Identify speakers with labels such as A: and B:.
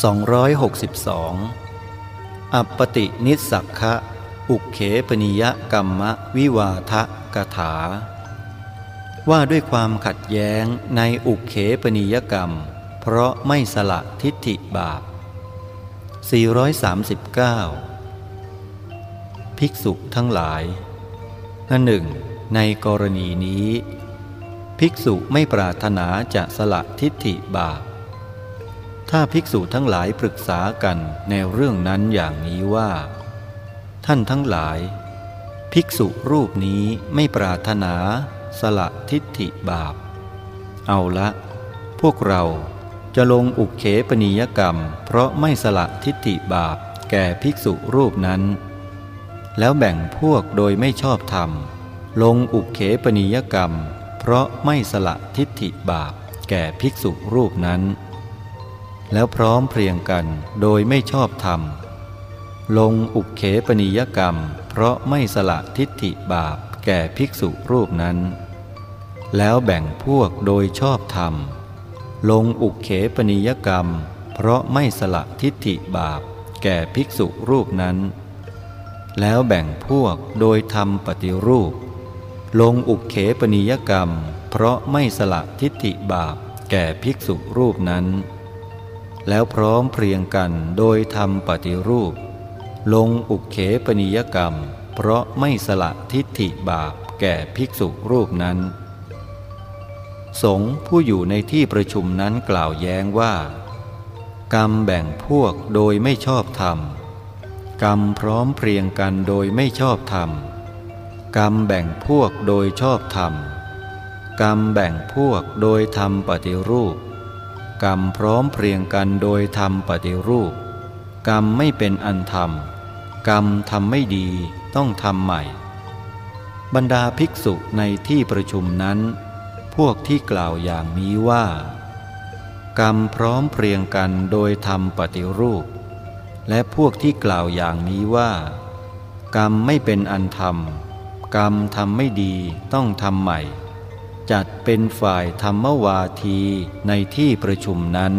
A: 262 อัปปตินิสักคะอุเขปนิยกรรมวิวาทะกถา ว่าด้วยความขัดแย้งในอุเขปนิยกรรม เพราะไม่สละทิฏฐิบาป 439 ภิกษุทั้งหลายอันหนึ่ง ในกรณีนี้ ภิกษุไม่ปรารถนาจะสละทิฏฐิบาป ถ้าภิกษุทั้งหลายปรึกษากันในเรื่องนั้นอย่างนี้ว่า ท่านทั้งหลาย ภิกษุรูปนี้ไม่ปรารถนา สละทิฏฐิบาป เอาละ พวกเราจะลงอุกเขปนิยกรรม เพราะไม่สละทิฏฐิบาปแก่ภิกษุรูปนั้น แล้วแบ่งพวกโดยไม่ชอบธรรม ลงอุกเขปนิยกรรม เพราะไม่สละทิฏฐิบาปแก่ภิกษุรูปนั้น แล้วพร้อมเพรียงกันโดยไม่ชอบธรรม ลงอุกเขปนิยกรรม เพราะไม่สละทิฏฐิบาปแก่ภิกษุรูปนั้น แล้วแบ่งพวกโดยชอบธรรม ลงอุกเขปนิยกรรม เพราะไม่สละทิฏฐิบาปแก่ภิกษุรูปนั้น แล้วแบ่งพวกโดยทำปฏิรูป ลงอุกเขปนิยกรรม เพราะไม่สละทิฏฐิบาปแก่ภิกษุรูปนั้น แล้วพร้อมเพรียงกันโดยทำปฏิรูป ลงอุกเขปนิยกรรม เพราะไม่สละทิฏฐิบาปแก่ภิกษุรูปนั้น สงผู้อยู่ในที่ประชุมนั้นกล่าวแย้งว่า กรรมแบ่งพวกโดยไม่ชอบธรรม กรรมพร้อมเพรียงกันโดยไม่ชอบธรรม กรรมแบ่งพวกโดยชอบธรรม กรรมแบ่งพวกโดยทำปฏิรูป กรรมพร้อมเพรียงกันโดยทำปฏิรูป กรรมไม่เป็นอันธรรม กรรมทำไม่ดีต้องทำใหม่ บรรดาภิกษุในที่ประชุมนั้น พวกที่กล่าวอย่างนี้ว่า กรรมพร้อมเพรียงกันโดยทำปฏิรูป และพวกที่กล่าวอย่างนี้ว่า กรรมไม่เป็นอันธรรม กรรมทำไม่ดีต้องทำใหม่ จัดเป็นฝ่ายธรรมวาทีในที่ประชุมนั้น